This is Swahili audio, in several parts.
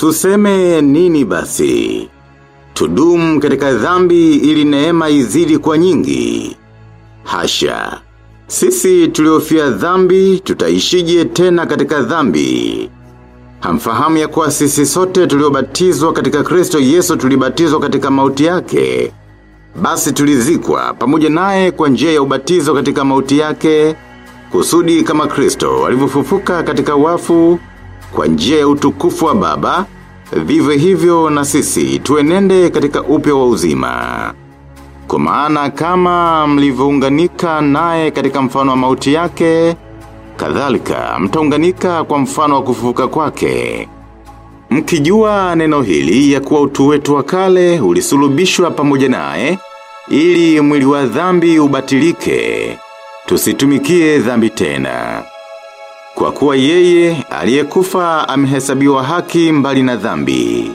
Tuseme nini basi? Tudumu katika dhambi ili neema izidi kwa nyingi. Hasha. Sisi tuliofia dhambi tutaishije tena katika dhambi. Hamfahamu ya kuwa sisi sote tuliobatizwa katika Kristo Yesu tulibatizwa katika mauti yake. Basi tulizikwa pamoja naye kwa njia ya ubatizo katika mauti yake, kusudi kama Kristo alivyofufuka katika wafu kwa njia ya utukufu wa Baba, vivyo hivyo na sisi tuenende katika upya wa uzima. Kwa maana kama mlivyounganika naye katika mfano wa mauti yake, kadhalika mtaunganika kwa mfano wa kufufuka kwake. Mkijua neno hili ya kuwa utu wetu wa kale ulisulubishwa pamoja naye, ili mwili wa dhambi ubatilike, tusitumikie dhambi tena. Kwa kuwa yeye aliyekufa amehesabiwa haki mbali na dhambi.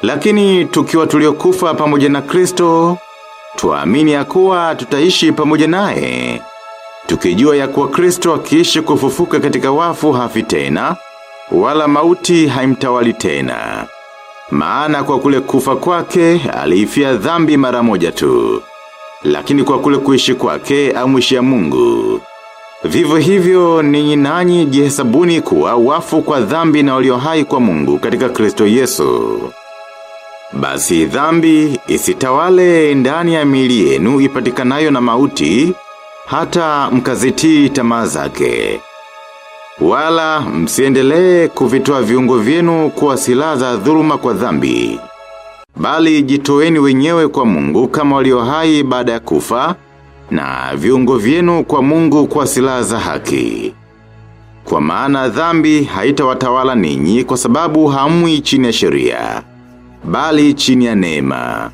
Lakini tukiwa tuliokufa pamoja na Kristo, tuamini ya kuwa tutaishi pamoja naye. Tukijua ya kuwa Kristo akiishi kufufuka katika wafu hafi tena, wala mauti haimtawali tena. Maana kwa kule kufa kwake, aliifia dhambi mara moja tu. Lakini kwa kule kuishi kwake, amwishia mungu. Vivyo hivyo ninyi nanyi jihesabuni kuwa wafu kwa dhambi na walio hai kwa mungu katika Kristo Yesu. Basi dhambi isitawale ndani ya miili yenu ipatikanayo na mauti, hata mkazitii tamaa zake. Wala msiendelee kuvitoa viungo vyenu kuwa silaha za dhuluma kwa dhambi. Bali jitoeni wenyewe kwa mungu kama walio hai baada ya kufa, na viungo vyenu kwa mungu kwa silaha za haki. Kwa maana dhambi haitawatawala ninyi kwa sababu hamwi chini ya sheria, bali chini ya neema.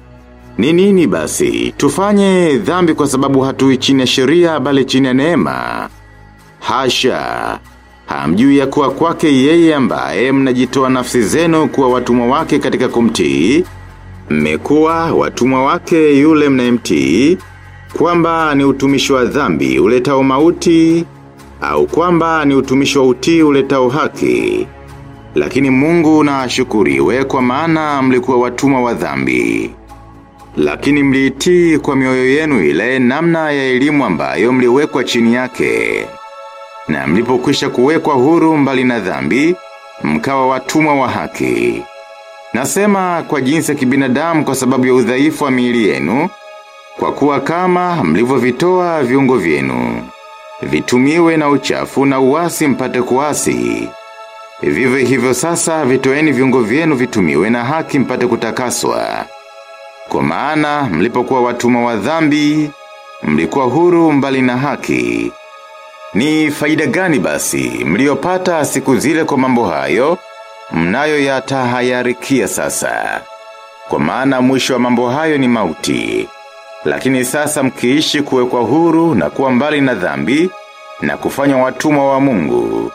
Ni nini basi, tufanye dhambi kwa sababu hatui chini ya sheria bali chini ya neema. Hasha, hamjui ya kuwa kwake yeye ambaye mnajitoa nafsi zenu kuwa watumwa wake katika kumtii, mmekuwa watumwa wake yule mnayemtii, kwamba ni utumishi wa dhambi uletao mauti, au kwamba ni utumishi wa utii uletao haki. Lakini mungu na ashukuriwe kwa maana mlikuwa watumwa wa dhambi. Lakini mliitii kwa mioyo yenu ile namna ya elimu ambayo mliwekwa chini yake. Na mlipokwisha kuwekwa huru mbali na dhambi, mkawa watumwa wa haki. Nasema kwa jinsi ya kibinadamu kwa sababu ya udhaifu wa miili yenu, kwa kuwa kama mlivyovitoa viungo vyenu. Vitumiwe na uchafu na uasi mpate kuasi. Vivyo hivyo sasa vitoeni viungo vyenu vitumiwe na haki mpate kutakaswa. Kwa maana mlipokuwa watumwa wa dhambi, mlikuwa huru mbali na haki. Ni faida gani basi, mliopata siku zile kwa mambo hayo, mnayo yatahayarikia sasa. Kwa maana mwisho wa mambo hayo ni mauti. Lakini sasa mkiishi kuwekwa huru na kuwa mbali na dhambi, na kufanya watumwa wa mungu.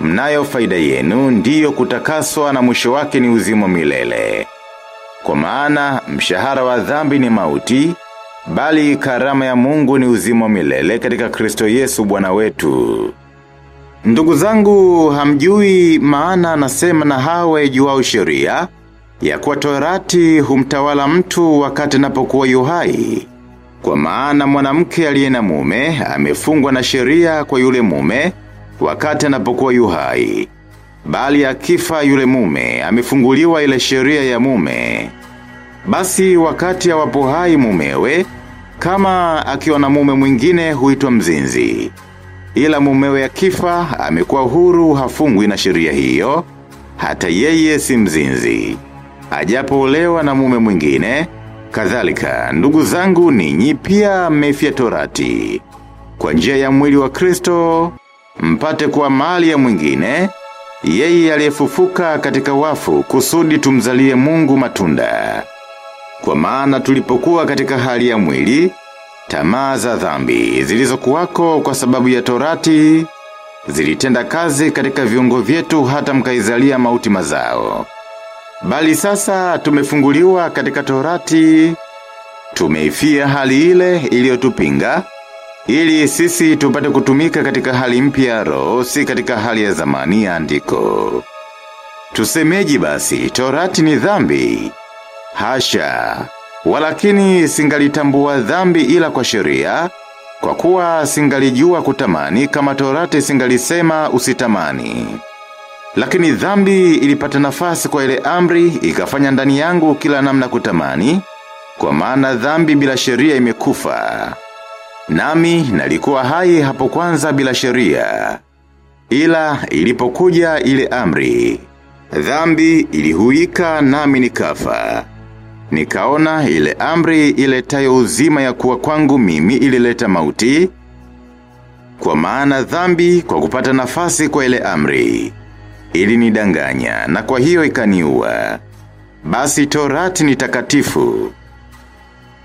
Mnayo faida yenu ndiyo kutakaswa na mwisho wake ni uzimo milele. Kwa maana mshahara wa dhambi ni mauti, bali karama ya mungu ni uzimo milele katika Kristo Yesu bwana wetu. Ndugu zangu hamjui maana anasema na hawa juwao sheria, ya kuwa torati humtawala mtu wakati napokuwa yuhai. Kwa maana mwanamke aliye na mume, amefungwa na sheria kwa yule mume, wakati anapokuwa yuhai. Bali akifa yule mume, amefunguliwa ile sheria ya mume. Basi wakati ya wapo hai mumewe, kama akiwa na mume mwingine huitwa mzinzi. Ila mumewe akifa, amekuwa huru hafungwi na sheria hiyo, hata yeye si mzinzi. Ajapo olewa na mume mwingine, kadhalika ndugu zangu ninyi pia mmefia torati. Kwa njia ya mwili wa Kristo, mpate kuwa mali ya mwingine, yeye aliyefufuka katika wafu kusudi tumzalie mungu matunda. Kwa maana tulipokuwa katika hali ya mwili, tamaa za dhambi zilizokuwako kwa sababu ya torati, zilitenda kazi katika viungo vyetu hata mkaizalia mauti mazao. Bali sasa tumefunguliwa katika torati, tumeifia hali ile iliyotupinga ili sisi tupate kutumika katika hali mpya ya roho si katika hali ya zamani ya andiko. Tusemeji basi, torati ni dhambi. Hasha, walakini singalitambua dhambi ila kwa sheria, kwa kuwa singalijua kutamani kama torati singalisema usitamani. Lakini dhambi ilipata nafasi kwa ile amri, ikafanya ndani yangu kila namna kutamani, kwa maana dhambi bila sheria imekufa. Nami nalikuwa hai hapo kwanza bila sheria. Ila ilipokuja ile amri. Dhambi ilihuika nami nikafa. Nikaona ile amri iletayo uzima ya kuwa kwangu mimi ilileta mauti. Kwa maana dhambi kwa kupata nafasi kwa ile amri. Ili nidanganya na kwa hiyo ikaniua. Basi torati ni takatifu.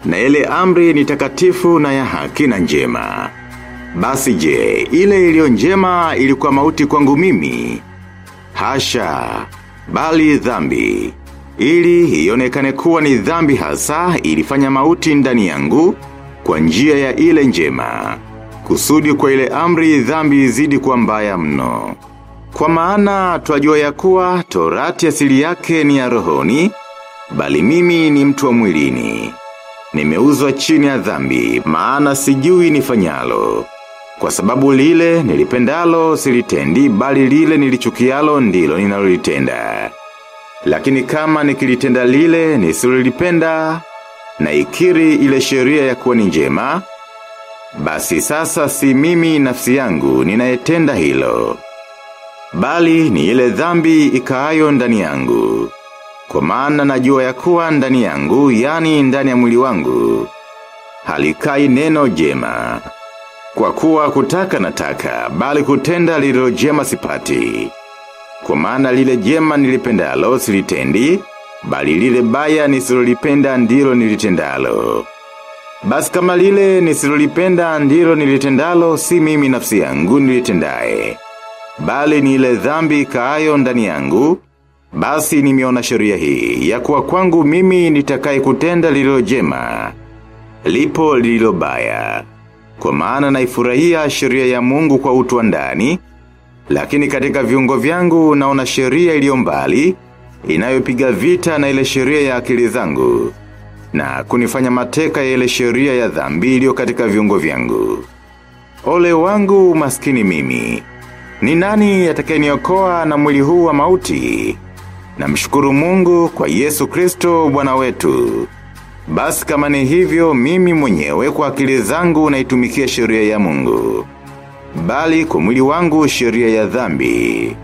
Na ile amri ni takatifu na ya haki na njema. Basi je, ile iliyo njema ilikuwa mauti kwangu mimi. Hasha, bali dhambi. Ili ionekane kuwa ni dhambi hasa ilifanya mauti ndani yangu kwa njia ya ile njema. Kusudi kwa ile amri dhambi izidi kwa mbaya mno. Kwa maana twajua ya kuwa torati asili yake ni ya rohoni, bali mimi ni mtu wa mwilini. Nimeuzwa chini ya dhambi, maana sijui nifanyalo. Kwa sababu lile nilipendalo silitendi, bali lile nilichukialo ndilo ninalolitenda. Lakini kama nikilitenda lile nisilolipenda, na ikiri ile sheria ya kuwa ni njema, basi sasa si mimi nafsi yangu ninayetenda hilo. Bali ni ile dhambi ikaayo ndani yangu. Kwa maana najua ya kuwa ndani yangu, yani ndani ya mwili wangu. Halikai neno jema. Kwa kuwa kutaka nataka, bali kutenda lilo jema sipati. Kwa maana lile jema nilipendalo silitendi, bali lile baya nisilolipenda ndilo nilitendalo. Basi kama lile nisilolipenda ndilo nilitendalo, si mimi nafsi yangu nilitendaye. Bali ni ile dhambi kaayo ndani yangu, basi nimeona sheria hii, ya kuwa kwangu mimi nitakaye kutenda lilo jema. Lipo lilo baya. Kwa maana naifurahia sheria ya mungu kwa utu wa ndani, lakini katika viungo vyangu naona sheria iliyo mbali, inayopiga vita na ile sheria ya akili zangu, na kunifanya mateka ya ile sheria ya dhambi iliyo katika viungo vyangu. Ole wangu maskini mimi. Ni nani atakayeniokoa na mwili huu wa mauti? Namshukuru mungu kwa Yesu Kristo bwana wetu. Basi kama ni hivyo mimi mwenyewe kwa akili zangu naitumikia sheria ya mungu. Bali kwa mwili wangu sheria ya dhambi.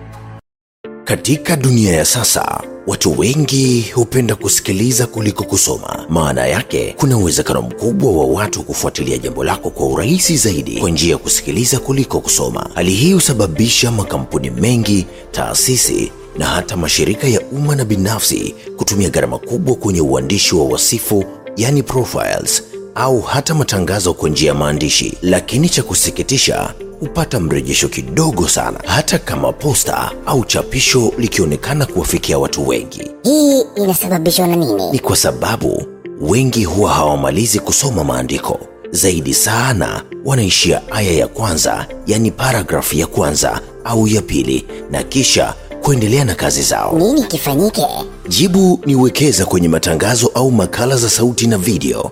Katika dunia ya sasa, watu wengi hupenda kusikiliza kuliko kusoma. Maana yake, kuna uwezekano mkubwa wa watu kufuatilia jambo lako kwa urahisi zaidi kwa njia ya kusikiliza kuliko kusoma. Hali hii husababisha makampuni mengi, taasisi na hata mashirika ya umma na binafsi kutumia gharama kubwa kwenye uandishi wa wasifu, yani profiles, au hata matangazo kwa njia ya maandishi. Lakini cha kusikitisha, hupata mrejesho kidogo sana, hata kama posta au chapisho likionekana kuwafikia watu wengi. Hii inasababishwa na nini? Ni kwa sababu wengi huwa hawamalizi kusoma maandiko. Zaidi sana wanaishia aya ya kwanza, yani paragrafu ya kwanza au ya pili, na kisha kuendelea na kazi zao. Nini kifanyike? Jibu ni wekeza kwenye matangazo au makala za sauti na video.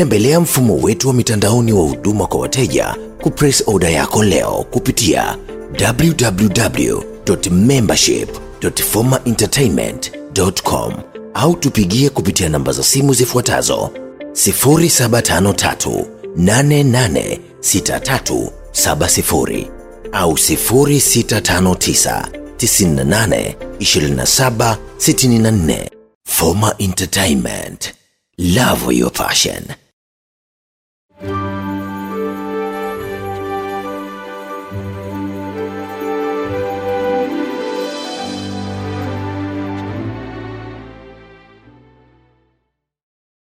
Tembelea mfumo wetu wa mitandaoni wa huduma kwa wateja kupress order yako leo kupitia www.membership.formaentertainment.com au tupigie kupitia namba za simu zifuatazo 0753 886370 au 0659 98 27 64. Foma Entertainment. Love your passion.